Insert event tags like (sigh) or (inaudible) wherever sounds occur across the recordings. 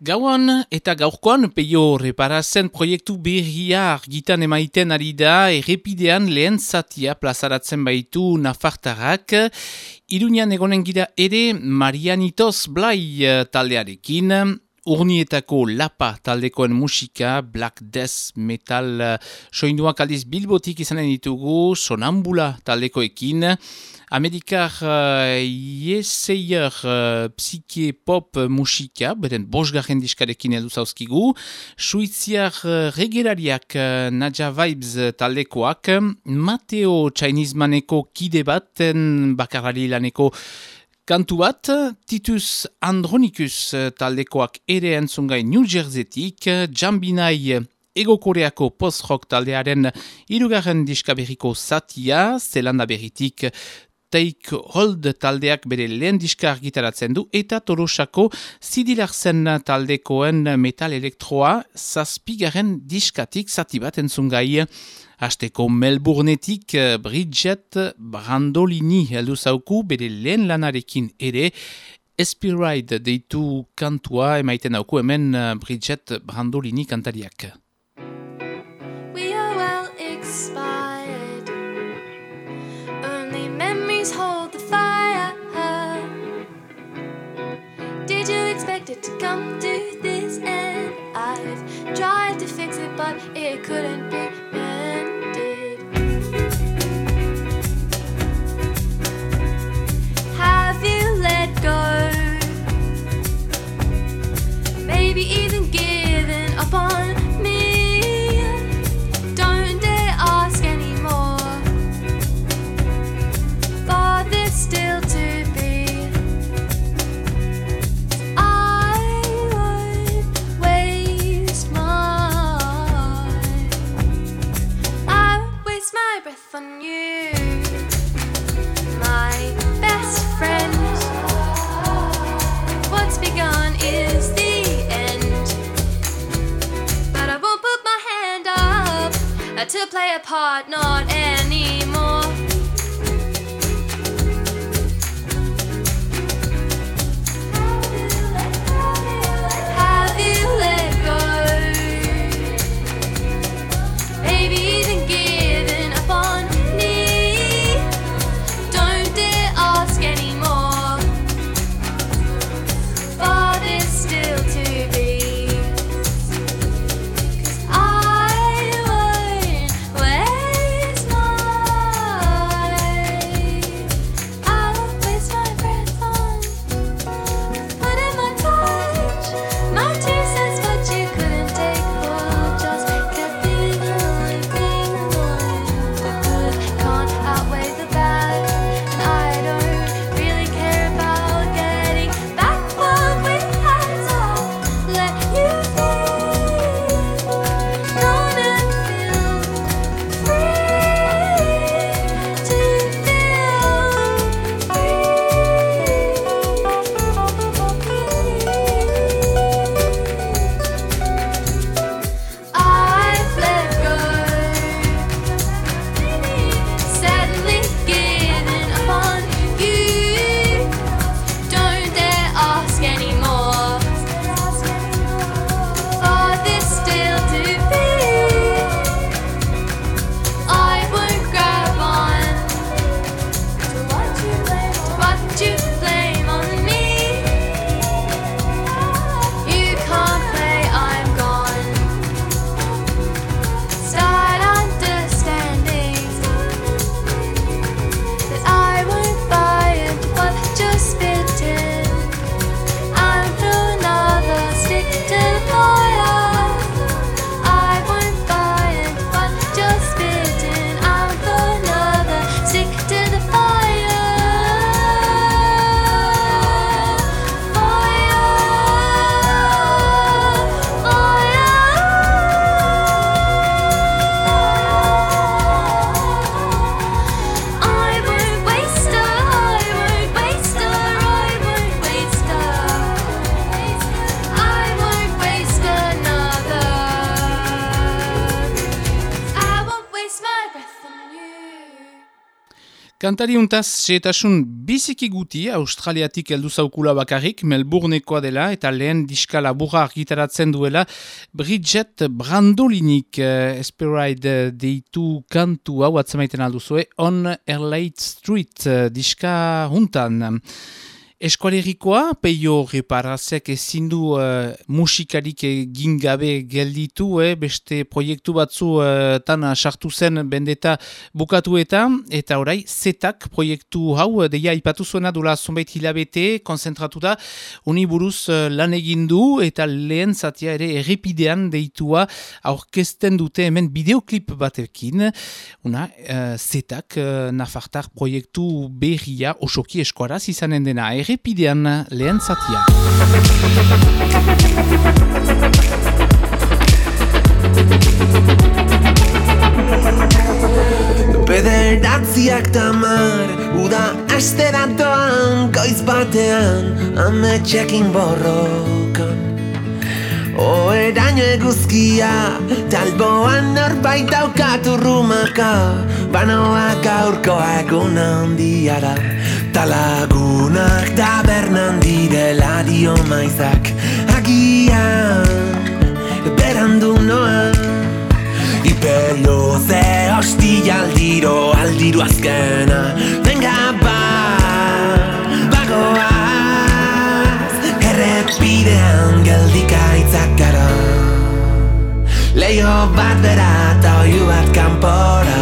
Gauan eta gaurkoan peio reparazen proiektu berria argitan emaiten ari da errepidean lehen zatia plazaratzen baitu Nafartarak. Iruñan egonen gira ere Marianitos Blai eh, taldearekin. Urnietako lapa taldekoen musika, Black Death Metal uh, soinduak aldiz bilbotik izanen ditugu, Sonambula taldekoekin. Amerikar uh, Yeseyer uh, Psyche Pop musika, beren bosgarren diskarekin edu zauzkigu. Suiziar uh, regerariak uh, Naja Vibes taldekoak. Mateo Chinese maneko kide baten bakarari laneko Kantu bat, Titus Andronicus taldekoak ere entzungai New Jerseytik, Jambinai Ego Koreako post-rock taldearen irugarren diskaberiko satia, zelanda berritik Take Hold taldeak bere lehen diska argitaratzen du, eta Torosako Zidilarzen taldekoen metal elektroa zazpigaren diskatik zati bat entzungai. Azteko Melbournetik eh, Bridget Brandolini heldu zauku bere lehen lanarekin ere Espiride deitu kantua emaiten dauku hemen eh, Bridget Brandolini kantariak. You expect it to come to this end? I've tried to fix it, but it couldn't be to play a part, not anymore. Kantari untaz, seetasun biziki guti, australiatik heldu zaukula bakarrik, melburnekoa dela, eta lehen diskala burra argitaratzen duela, Bridget Brandolinik, uh, Esperide deitu kantu hau atzemaiten alduzue, On Erlate Street uh, diska huntan. Eskualerikoa, peio reparazek ezin du uh, musikarik egin gabe gelditu, eh, beste proiektu batzu uh, tan sartu zen bendeta bukatu eta, eta orai, zetak proiektu hau, deia ipatu zuena dula zonbait hilabete, konzentratu da, uniburuz uh, lan egin du, eta lehen zatia ere errepidean deitua aurkezten dute hemen bideoklip batekin, una, uh, zetak, uh, nafartar proiektu berria, osoki eskuaraz izanen dena, errepidean lehen zatia. Bederatziak tamar Uda aste datoan Goiz batean Ametxekin borrokan Oeraino eguzkia Talboan norbait daukat urrumaka Banoak aurkoa egun handiara Talagunak tabernan direla dio maizak. Agian berandu noa Ipelo ze hosti aldiro azkena Errepidean geldika itzak gara. Leio bat bera eta oiu bat kanpora.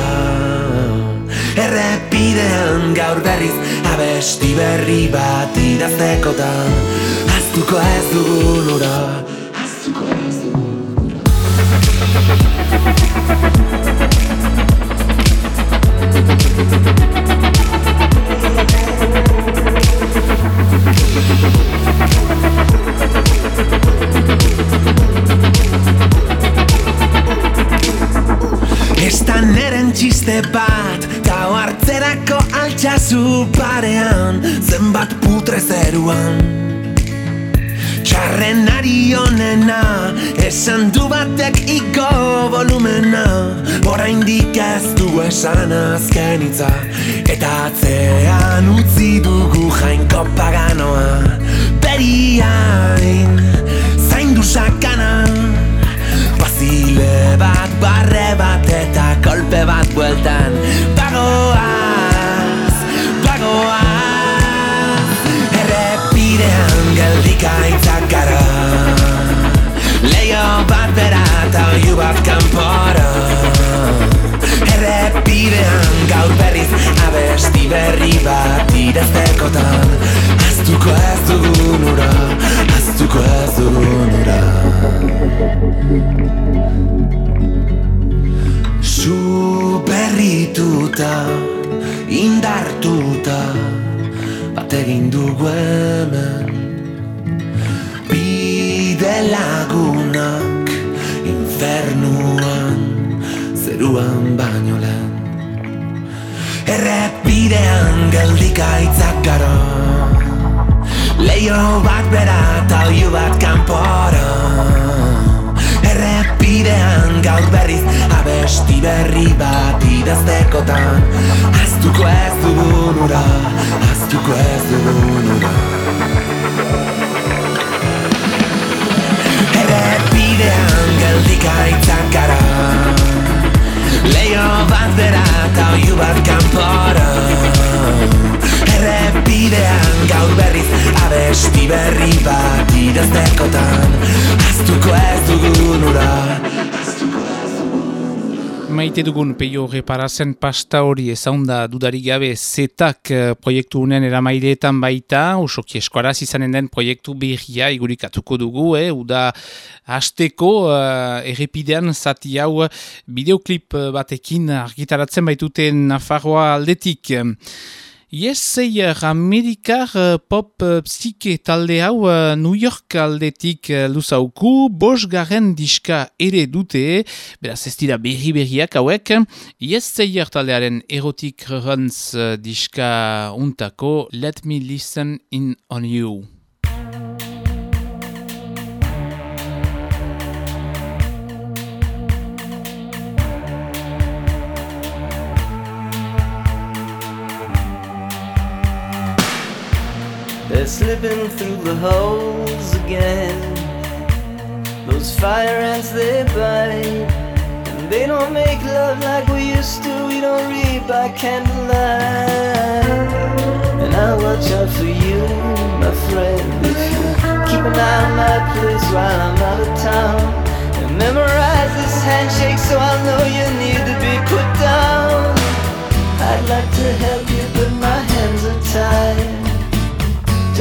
Errepidean gaur berriz abesti berri bat idaztekotan. Aztuko ez dugun ura. Aztuko ez dugun Estan eren txiste bat Ta hartzerako altxazu parean Zenbat putre zeruan. Txarren ari honena Esan du batek iko volumena Oraindik ez du esan azken hitza. Eta atzean utzi dugu jainko paganoa Beriain zaindu sakana. Bazile bat, barre bat eta kolpe bat bueltan. Bagoaz, bagoaz Errepidean geldika itzak gara. Leio bat bera eta oiu bat kanpora. Errepidean gaur berriz abesti berri bat idaztekotan. Aztuko ez dugun ura, aztuko ez dugun ura Zu berrituta, indartuta Bat egin dugu hemen. Bide lagunak infernuan Zeruan baino lehen. Errepidean geldika itzak gara. Leio bat bera eta oiu bat kanpora. Errepidean gaur berriz abesti berri bat idaztekotan. Aztuko ez dugun ura, aztuko ez dugun ura. Errepidean geldika itzak gara. Leio bat bera eta oiu bat kanpora. Errepidean gaur berriz abesti berri bat idaztekotan. Aztuko ez dugun ura Maite dugun peio reparazen pasta hori ezaunda dudarik gabe zetak eh, proiektu unen eramaideetan baita, usoki eskoaraz izanen den proiektu berria igurikatuko dugu, eh? uda hasteko uh, errepidean zati hau bideoklip batekin argitaratzen baitute Nafarroa aldetik. Yes, Sayer, Amerikar uh, pop uh, psike talde hau New York aldetik luzauku, bos garen diska ere dute, beraz ez dira berri berriak hauek. Yes, Sayer taldearen erotik uh, diska untako Let Me Listen In On You. Slipping through the holes again. Those fire ants they bite, and they don't make love like we used to. We don't read by candlelight. And I'll watch out for you, my friend, if you keep an eye on my place while I'm out of town. And memorize this handshake so I'll know you need to be put down. I'd like to help you, but my hands are tied.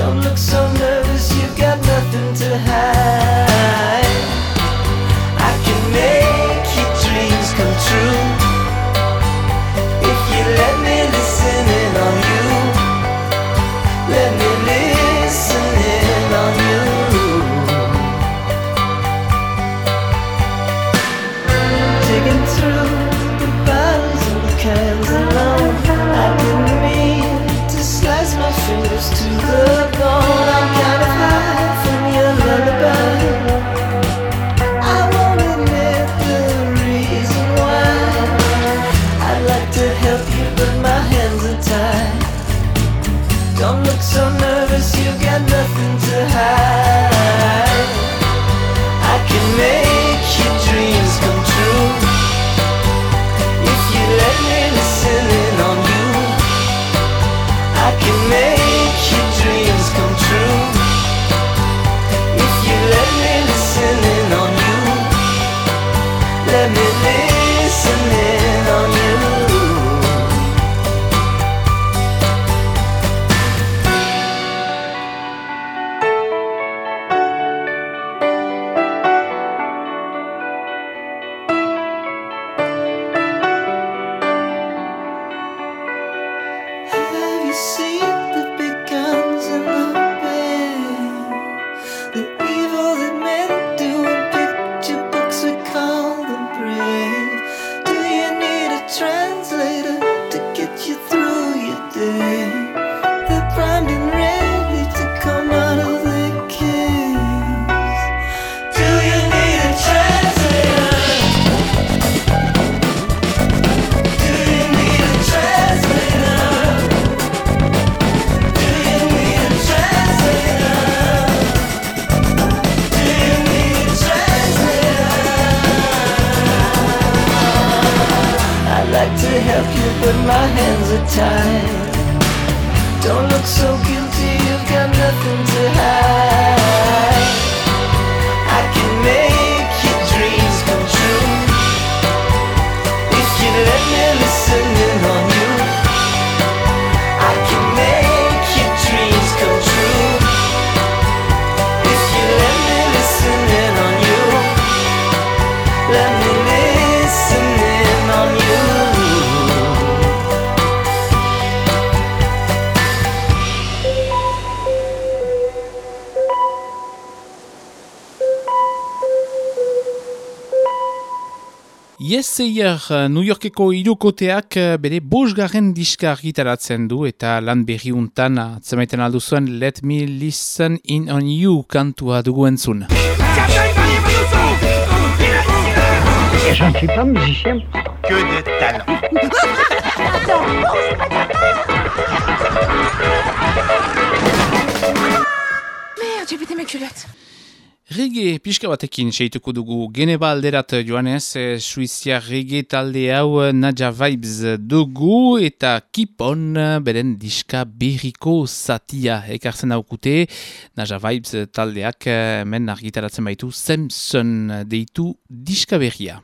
Don't look so nervous, you've got nothing to hide. I can make your dreams come true to have. Yes Sayer, New Yorkeko irukoteak eh, bere bosgarren diska argitaratzen du eta lan berriuntan atzemaiten aldu zuen Let Me Listen In On You kantua dugu entzun. Je ne suis pas musicien. Que de talent. (laughs) Merde, j'ai pété mes culottes. Reggae pixka batekin seituko dugu geneba alderat joanez, e, Suizia reggae talde hau eh, Naja Vibes dugu eta Kipon eh, beren diska berriko zatia ekartzen daukute. Naja Vibes taldeak eh, hemen argitaratzen baitu Samson deitu diska berria.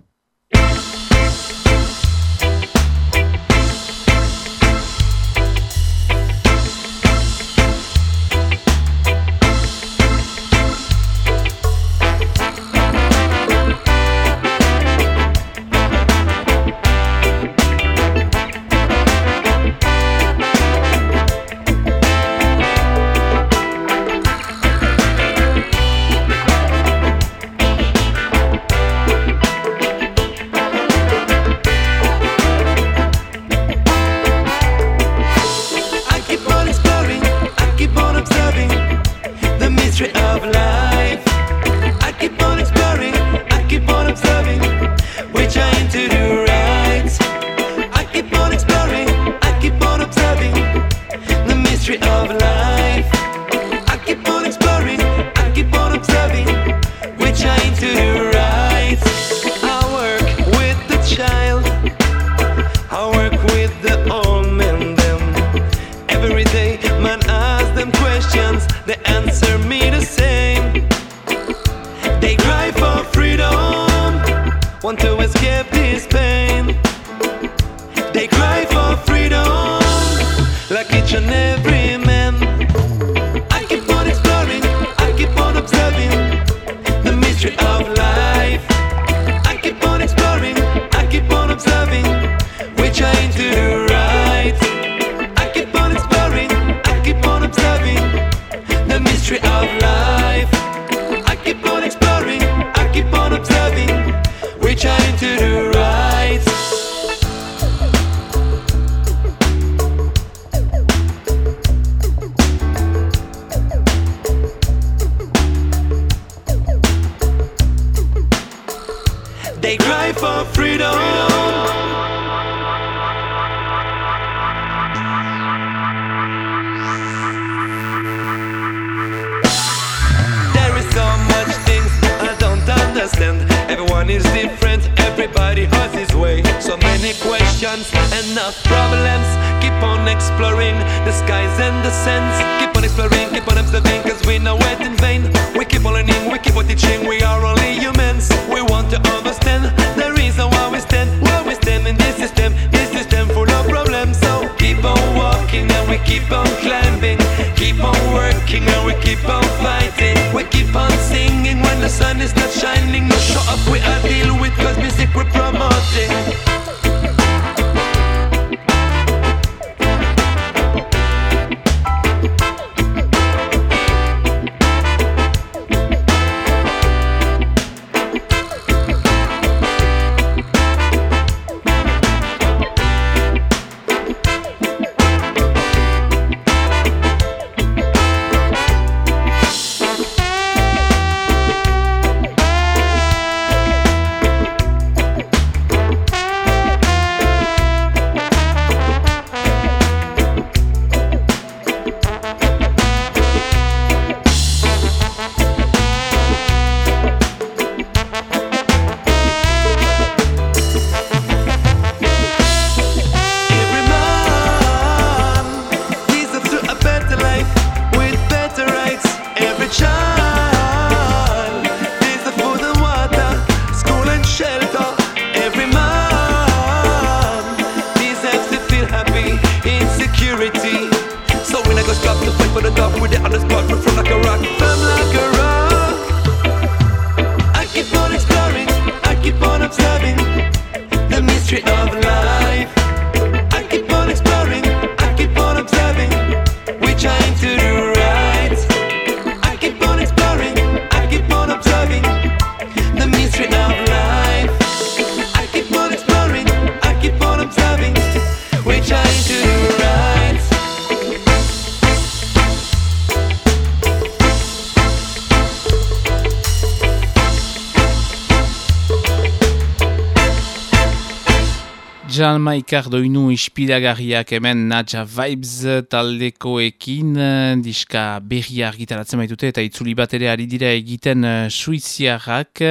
win, I in vain. We keep learning, we keep teaching. Jamaikar doinu ispiragarriak hemen Nadja Vibes taldekoekin eh, diska berria argitaratzen baitute eta itzuli bat ere ari dira egiten eh, suiziarrak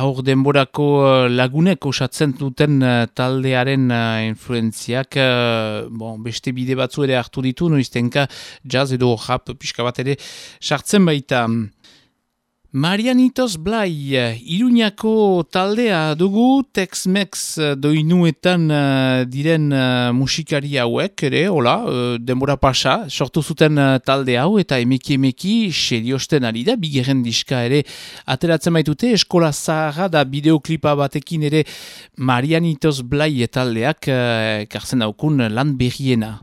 haur denborako eh, lagunek osatzen duten taldearen influenziak bon, beste bide batzu ere hartu ditu noiztenka jazz edo rap pixka bat ere sartzen baita. Marianitos Blai, Iruñako taldea dugu Tex-Mex eh, doinuetan uh, diren uh, musikari hauek, ere, hola, uh, denbora pasa, sortu zuten talde hau eta emeki emeki seriosten ari da, bigerren diska ere ateratzen baitute, eskola zaharra da bideoklipa batekin ere Marianitos Blai taldeak karzen daukun lan berriena.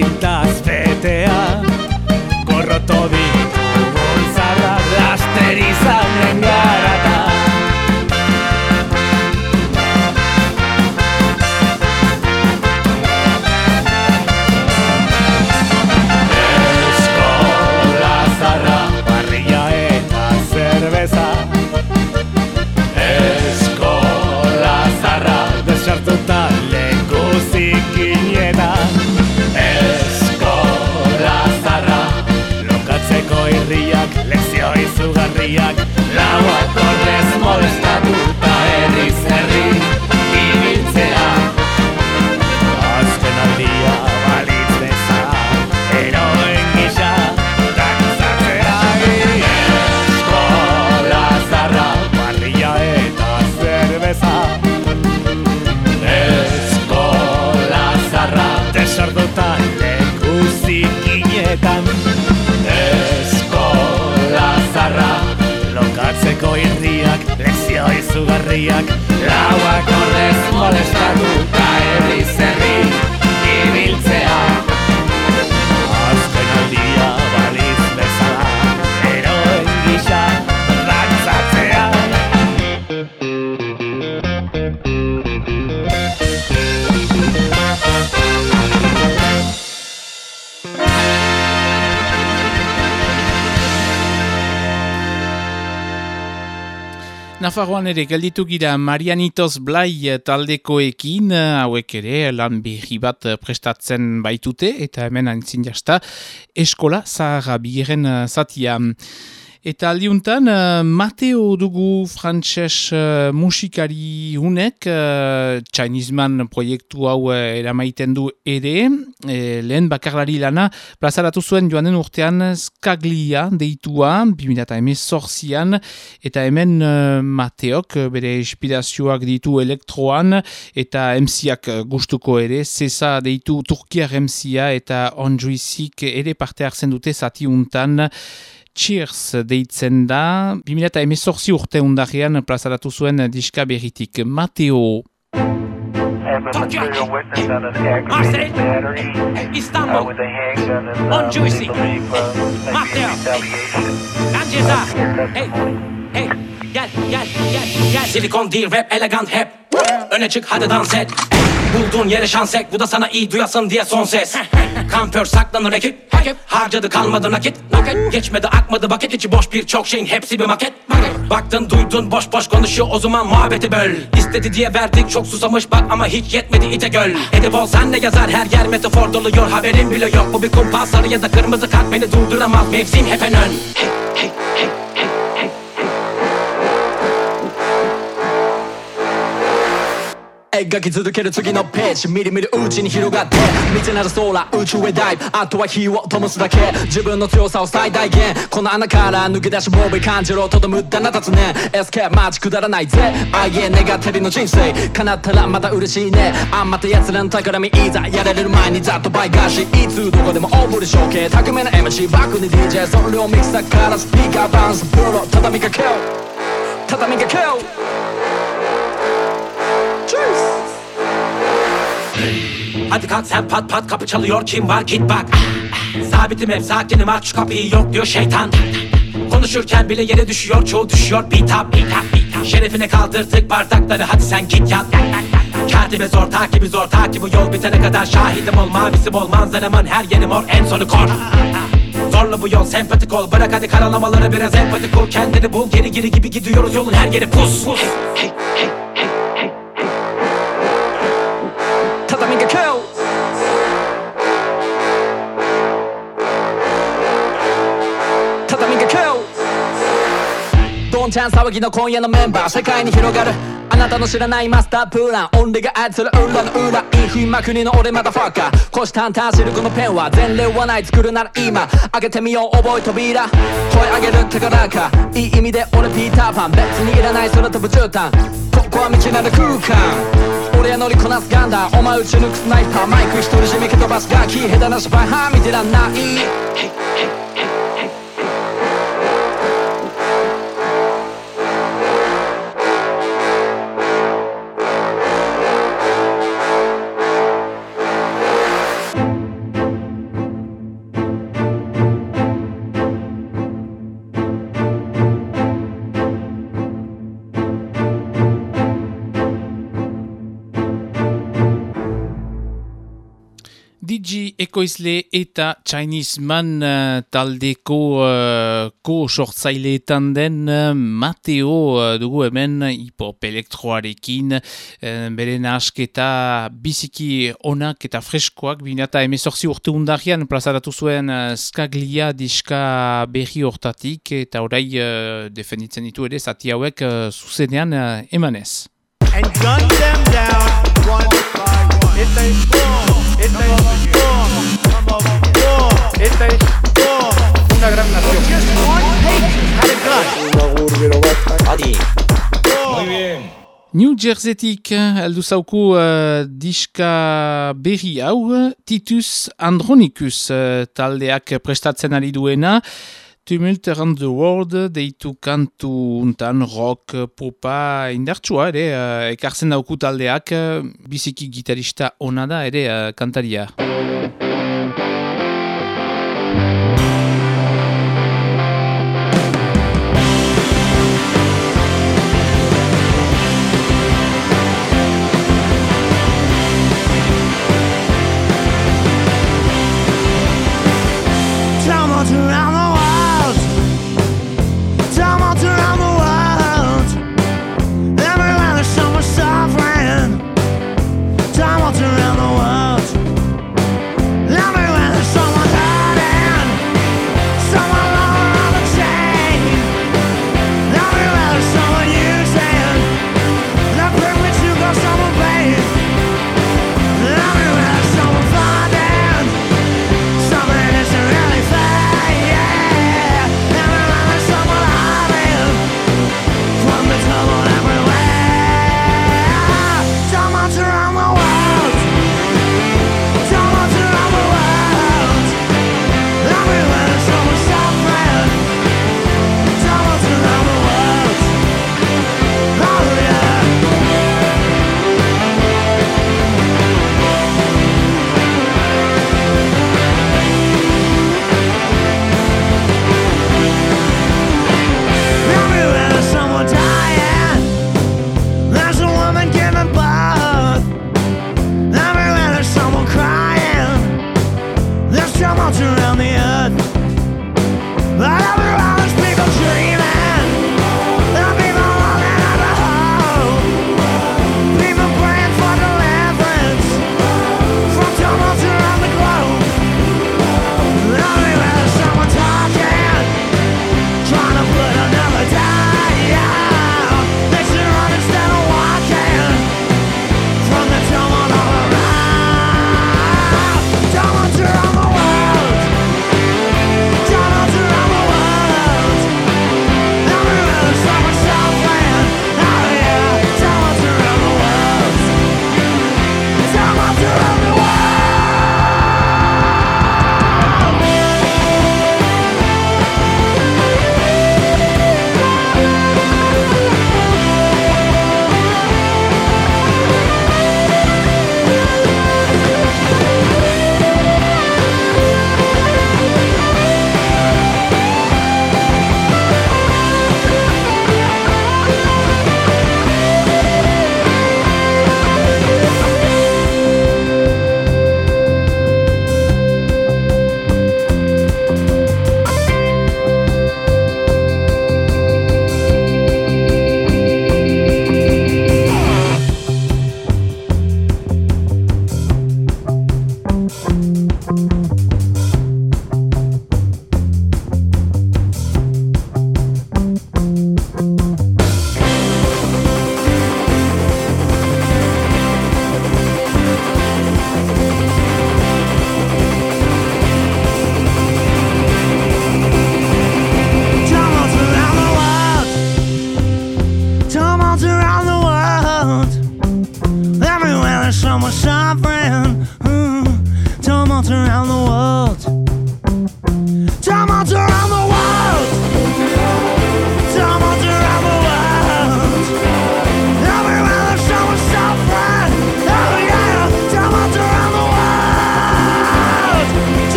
bonita. Nafarroan ere gelditu gira Marianitos Blai taldekoekin, hauek ere lan berri bat prestatzen baitute, eta hemen antzin jasta eskola zaharra bigarren eh, zatia. Eta aldiuntan, uh, Mateo dugu frantses uh, musikari hunek, uh, Chinese proiektu hau uh, eramaiten du ere, e, lehen bakarlari lana, plazaratu zuen joanen urtean Skaglia deitua, 2018an, eta hemen uh, Mateok bere inspirazioak ditu elektroan, eta MC-ak gustuko ere, Cesa deitu Turkiar MC-a eta Onjuizik ere parte hartzen dute zati untan, Cheers deitzen da, 2018 urte undarrean plazaratu zuen diska berritik. Mateo. Istanbul, hey, hey. Gel, gel, gel, gel. Silikon değil rap elegant hep. Öne çık hadi dans et. Bulduğun yere şans ek. Bu da sana iyi duyasın diye son ses. (laughs) Kampör saklanır ekip. Harcadı kalmadı nakit. Geçmedi akmadı vakit içi boş bir çok şeyin hepsi bir maket. Baktın duydun boş boş konuşuyor o zaman muhabbeti böl. İstedi diye verdik çok susamış bak ama hiç yetmedi ite göl. Edip olsan ne yazar her yer metafor doluyor haberin bile yok. Bu bir kumpas sarı ya da kırmızı kart beni durduramaz mevsim hep en ön. Hey, hey, hey. 描き続ける次のページ。みるみるうちに広がって未知なる空宇宙へダイブ。あとは火を灯すだけ。自分の強さを最大限。この穴から抜け出しボーイ感じろとど無駄な雑念。エスケープマジくだらないぜ。あいえ願ってるの人生。叶ったらまた嬉しいね。あんまた奴らの宝みいざ。やられる前にざっと倍返しいつどこでも大振り処刑巧みな MC バックに DJ それをミキサーからスピーカーバンスプロ畳みかけよ畳みかけよ Hadi kalk sen pat pat kapı çalıyor kim var git bak. Sabitim hep sakinim aç şu kapıyı yok diyor şeytan. Konuşurken bile yere düşüyor çoğu düşüyor beat up beat up beat up. Şerefine kaldırdık bardakları hadi sen git yat. Katibi zor takibi zor takibi yol bitene kadar şahidim ol mavisi bol manzaramın her yeri mor en sonu kor. Zorla bu yol sempatik ol Bırak hadi karalamaları biraz empati kur Kendini bul geri geri gibi gidiyoruz yolun her yeri pus, pus. Hey, hey, hey, and get chant ちゃん騒ぎの今夜のメンバー世界に広がるあなたの知らないマスタープランオンリーが操る裏の裏インフィマ国の俺まだファッカー腰たんたんシルクのペンは前例はない作るなら今開けてみよう覚え扉声上げる高らかいい意味で俺ピーターパン別にいらない空飛ぶ絨毯ここは道なる空間俺は乗りこなすガンダー。お前撃ち抜くスナイパーマイク一人締め蹴飛ばすガキ。下手な芝居は見てらんない。Ekoizle eta Chinese Man uh, taldeko uh, ko sortzaileetan den uh, Mateo uh, dugu hemen hipop elektroarekin uh, bere nasketa biziki onak eta freskoak binata emezorzi urte undarian plazaratu zuen uh, skaglia diska berri hortatik eta orai uh, defenditzen ditu ere zati hauek uh, zuzenean uh, emanez. And gun them down one by one. Fall, if they fall, come over Esta es una gran nación. Just one patient had a gun. Muy bien. New Jerseytik heldu zauku uh, diska berri hau Titus Andronicus uh, taldeak prestatzen ari duena. Tumult Around the World deitu kantu untan rock popa indartsua ere uh, ekartzen dauku taldeak uh, biziki gitarista ona da ere uh, kantaria.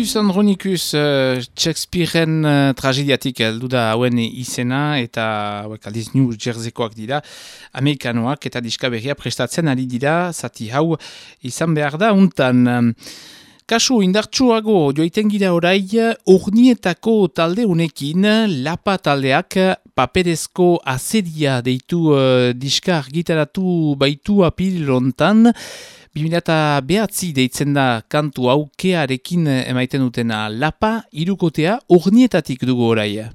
Titus Andronikus uh, Shakespearean uh, tragediatik heldu da hauen izena eta hauek aldiz New Jerseykoak dira Amerikanoak eta diskaberria prestatzen ari dira zati hau izan behar da untan. Um, kasu indartsuago joiten gira orai urnietako talde unekin lapa taldeak paperezko azedia deitu uh, diska argitaratu baitu apil lontan 2008 deitzen da kantu aukearekin emaiten dutena lapa irukotea urnietatik dugu oraia.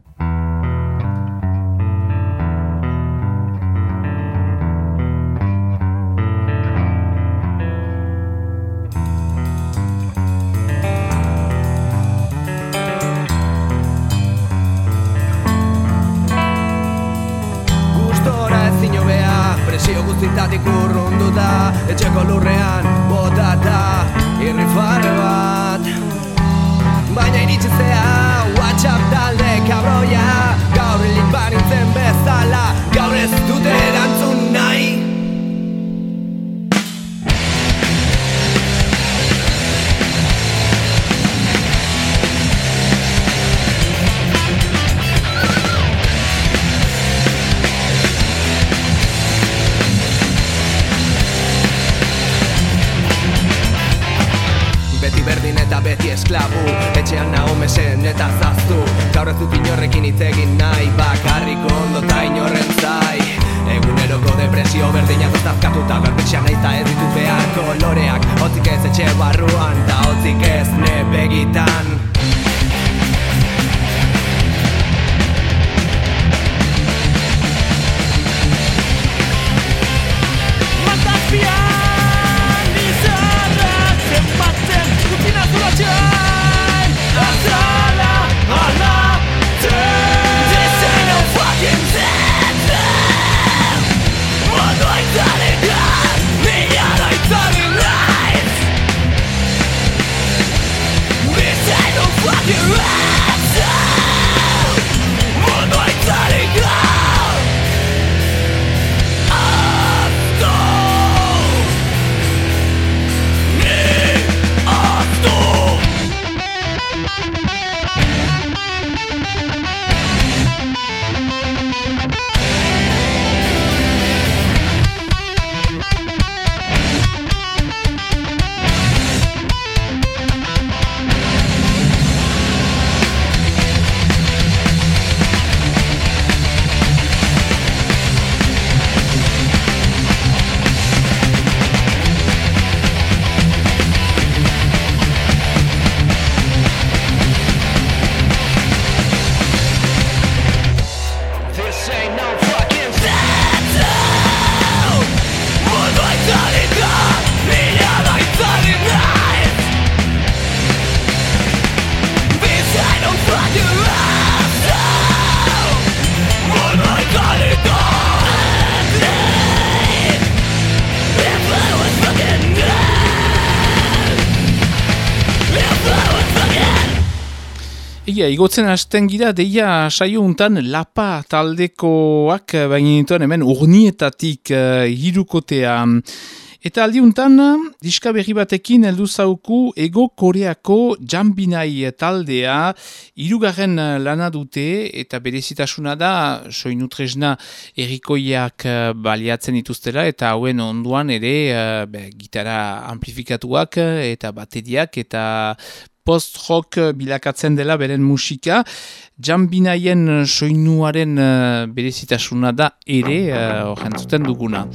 Egia, igotzen hasten gira, deia saio untan lapa taldekoak baina dituen hemen urnietatik uh, hirukotea. Eta aldiuntan, diska berri batekin heldu zauku ego koreako jambinai taldea irugarren lana dute eta berezitasuna da soinutresna erikoiak eh, baliatzen dituztela eta hauen onduan ere be, gitara amplifikatuak eta bateriak eta post-rock bilakatzen dela beren musika. Jambinaien soinuaren uh, berezitasuna da ere horren uh, duguna.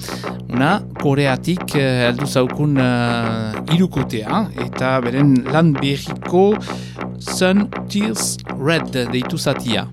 Una, koreatik uh, heldu zaukun uh, irukotea eta beren lan berriko Sun Tears Red deitu zatia.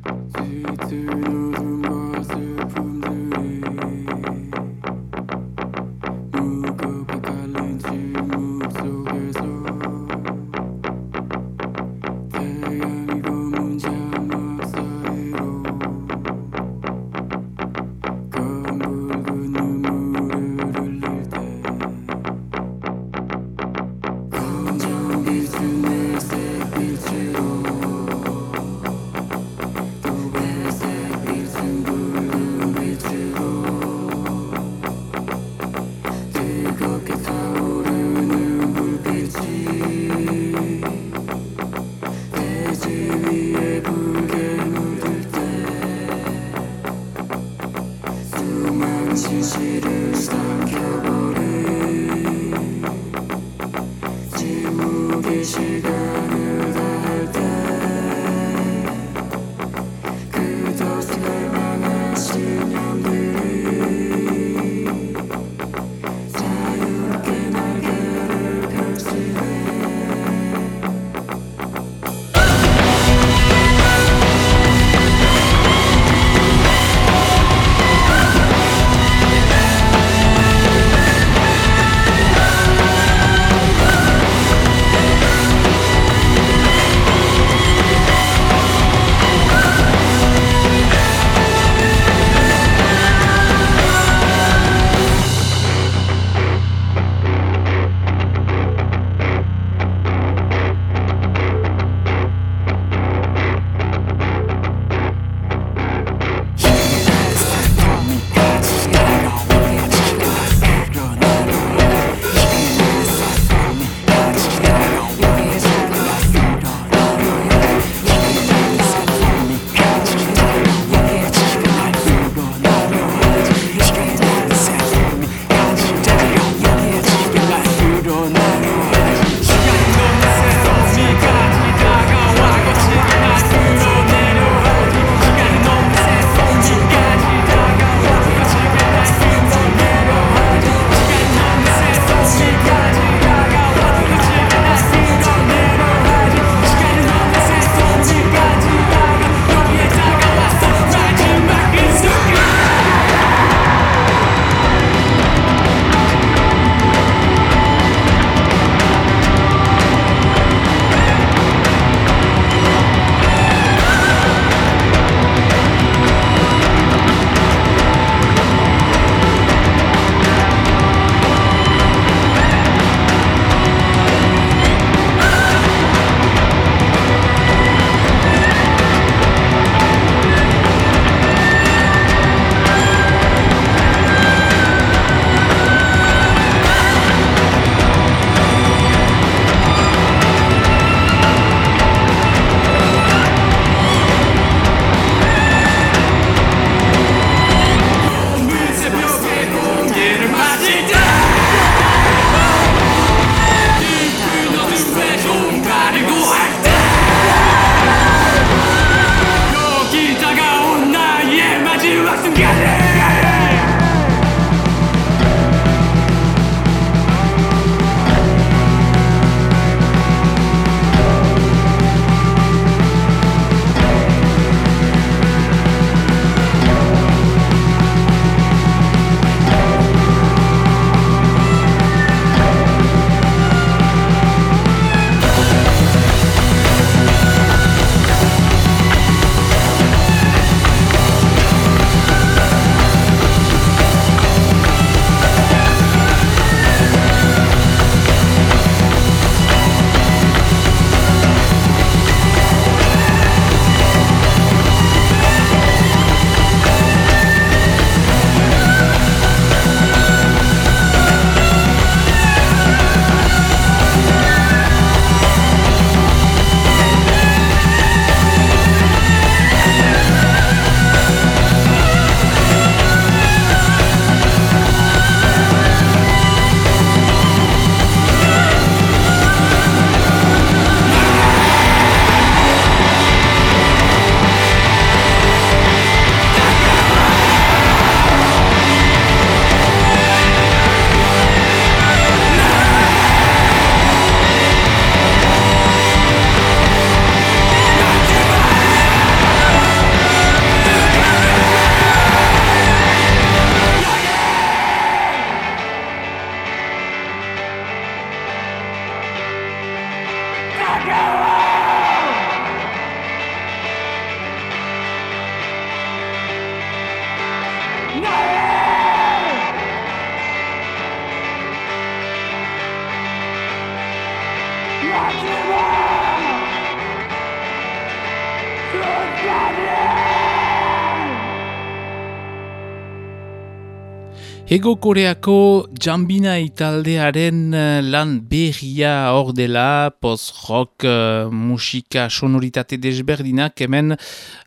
Hego Koreako Jambina italdearen eh, lan berria hor dela, post-rock uh, musika sonoritate desberdinak, hemen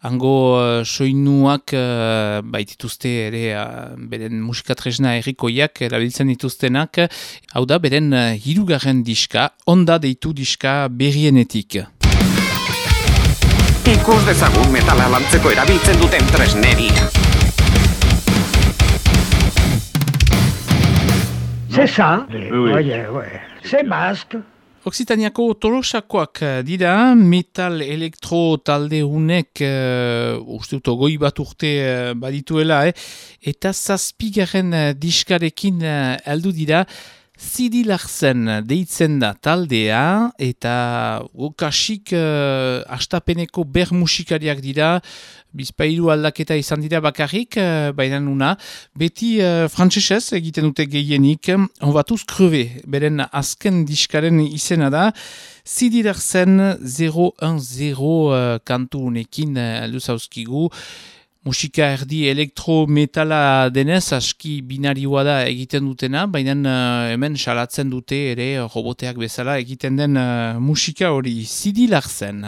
hango uh, soinuak uh, baitituzte ere uh, beren musika tresna errikoiak erabiltzen dituztenak, hau da beren uh, hirugarren diska, onda deitu diska berrienetik. Ikus dezagun metala lantzeko erabiltzen duten tresneria. C'est ça oui, oui. Oye, ouais. C'est basque. Oksitaniako tolosakoak eh, dira, metal elektro talde unek, uh, uste dut goi bat urte uh, badituela, eh? eta zazpigaren uh, diskarekin uh, aldu dira, Zidi Larsen deitzen da taldea eta okasik uh, astapeneko ber musikariak dira, bizpailu aldaketa izan dira bakarrik, uh, baina nuna, beti uh, frantzesez egiten dute gehienik, on batuz kreve, beren azken diskaren izena da, Zidi Larsen 010 uh, kantu unekin uh, luzauskigu, musika erdi elektrometala denez aski binarioa da egiten dutena, baina uh, hemen salatzen dute ere roboteak bezala egiten den uh, musika hori zidilar zen.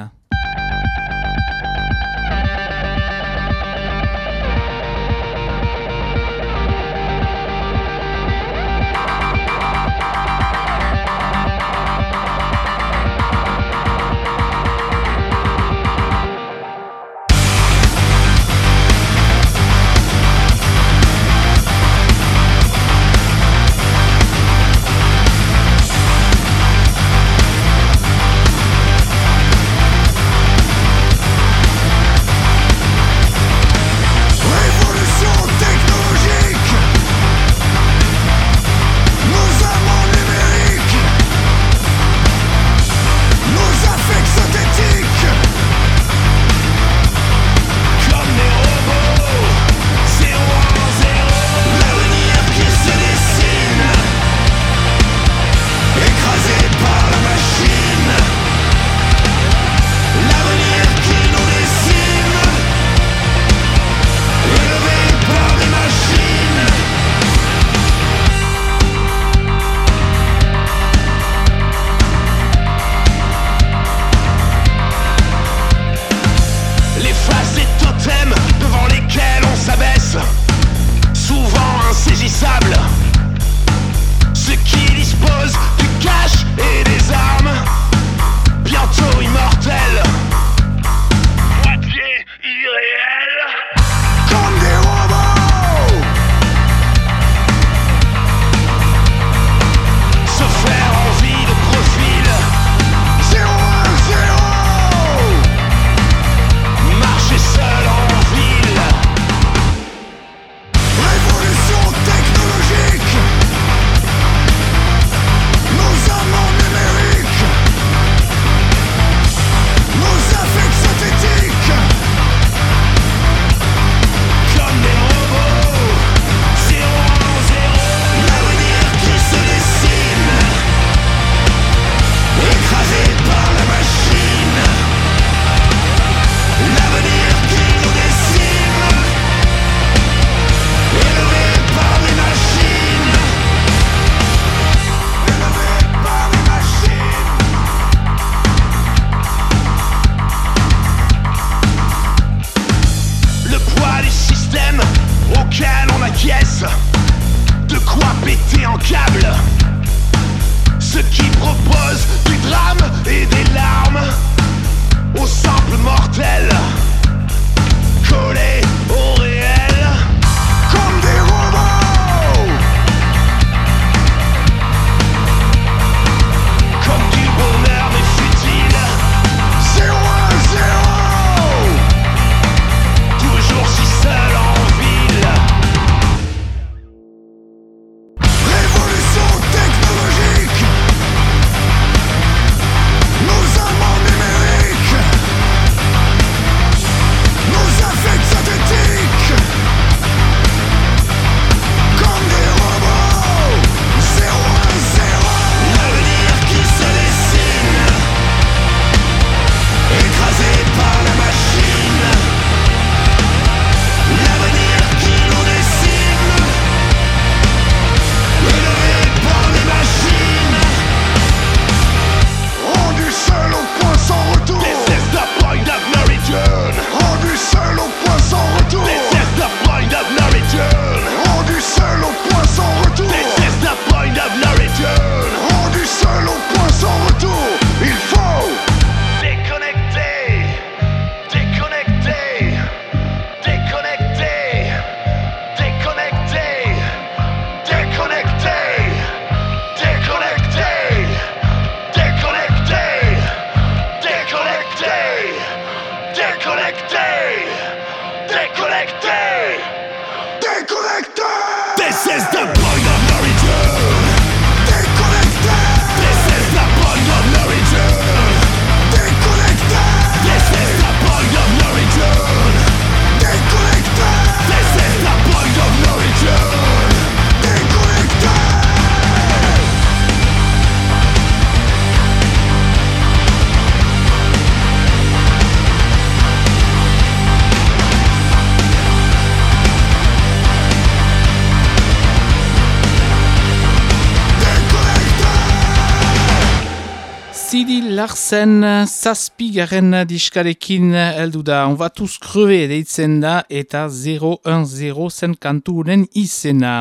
Larsen zazpigaren diskarekin heldu da. On va tous crever deitzen da eta 010 zen kanturen izena.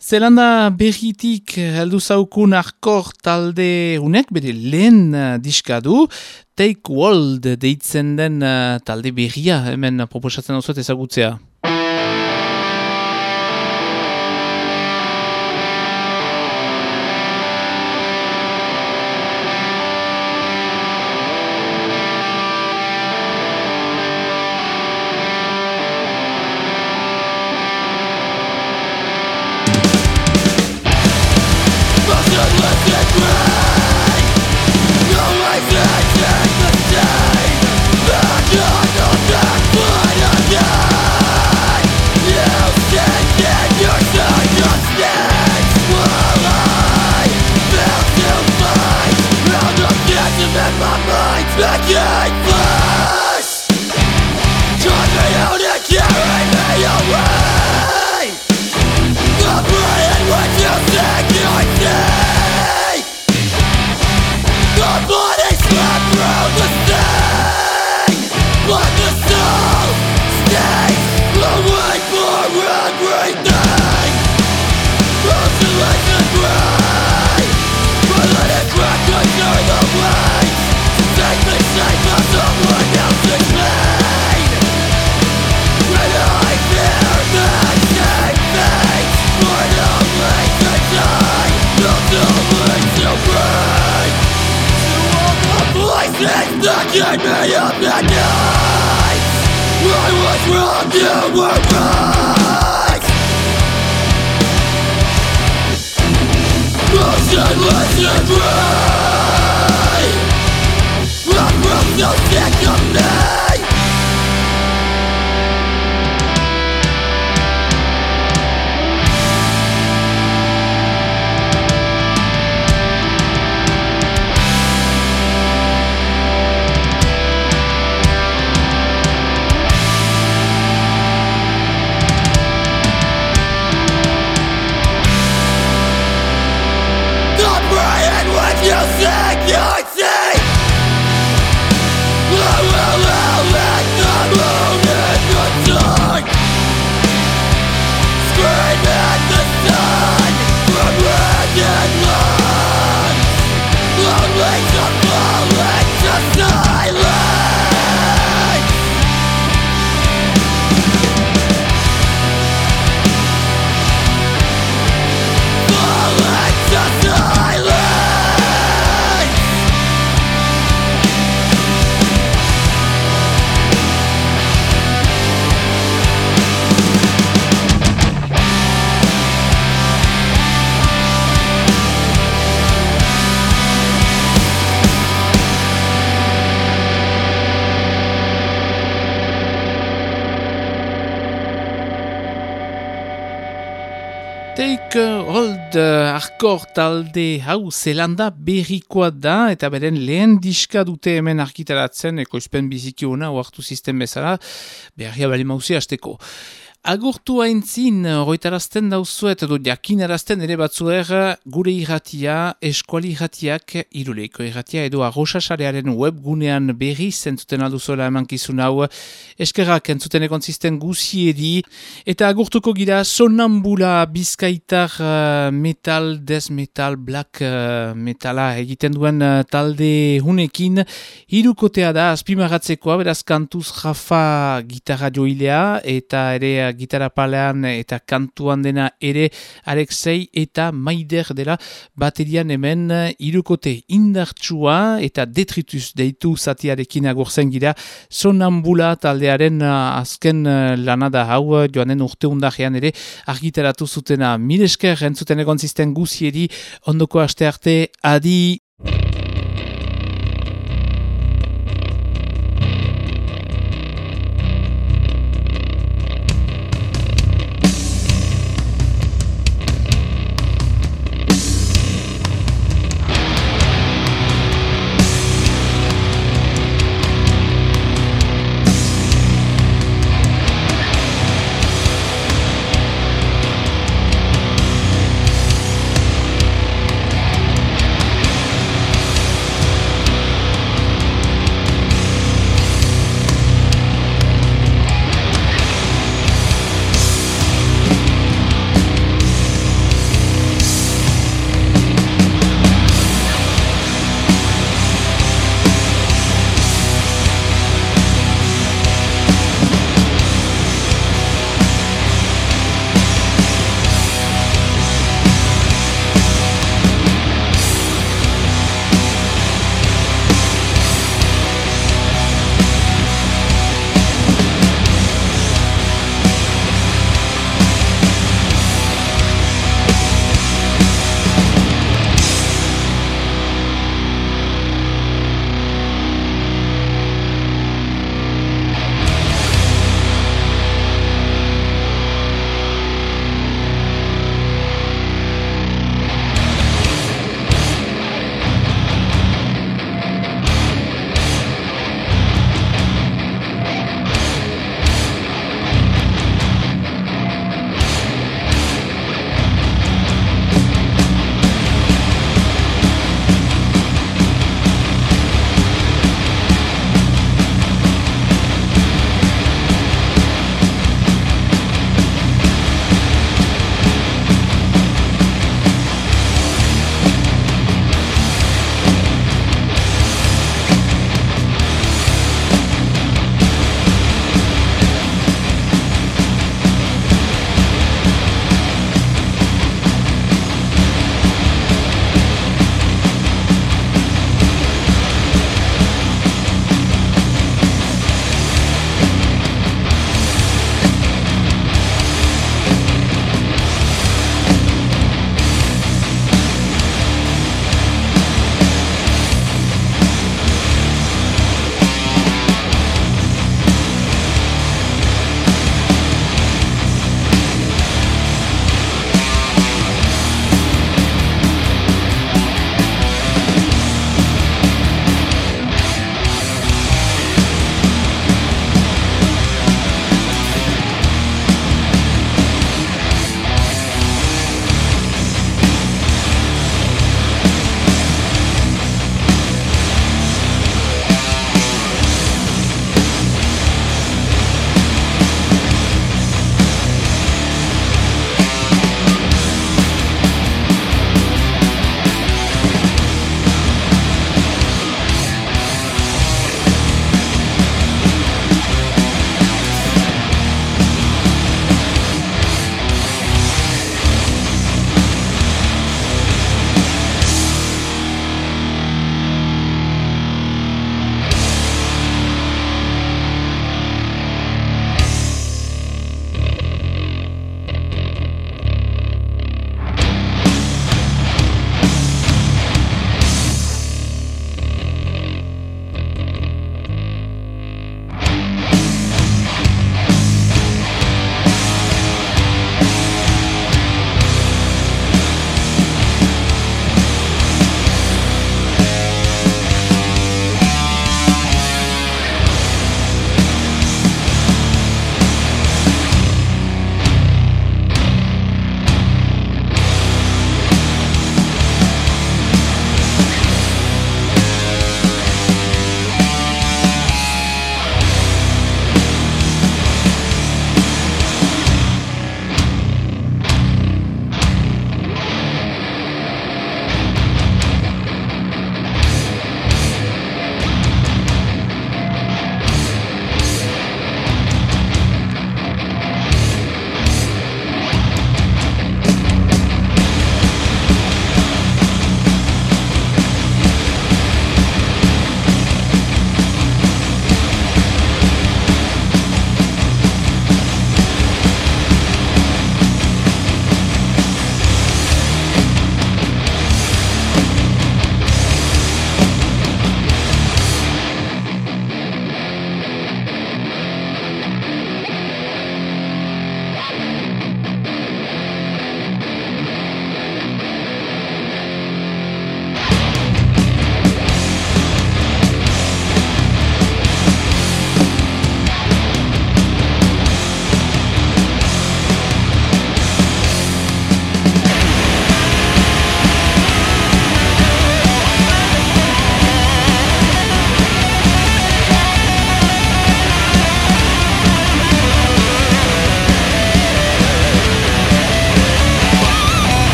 Zelanda berritik heldu zaukun arkor talde unek bere lehen uh, diska du. Take World deitzen den talde berria hemen proposatzen osoet ezagutzea. Me up the night I was wrong, you were right Motionless and dry arkor talde hau zelanda berrikoa da eta beren lehen diska dute hemen arkitaratzen ekoizpen biziki ona oartu sistem bezala berria bali mauzi hasteko. Agurtu haintzin, roitarazten dauzuet, edo jakinarazten ere batzuer, gure irratia, eskuali irratiak, iruleiko irratia, edo arrosasarearen webgunean berri zentzuten alduzuela emankizun hau, eskerrak entzuten ekontzisten guziedi, eta agurtuko gira sonambula bizkaitar uh, metal, death metal, black metala egiten duen talde hunekin, hirukotea da, azpimarratzekoa, beraz kantuz jafa gitarra joilea, eta ere gitarapalean eta kantuan dena ere Alexei eta Maider dela baterian hemen irukote indartsua eta detritus deitu zatiarekin agurzen gira sonambula taldearen azken lanada hau joanen urte undajean ere argitaratu zutena. Milesker entzuten egon zisten guzieri ondoko aste arte adi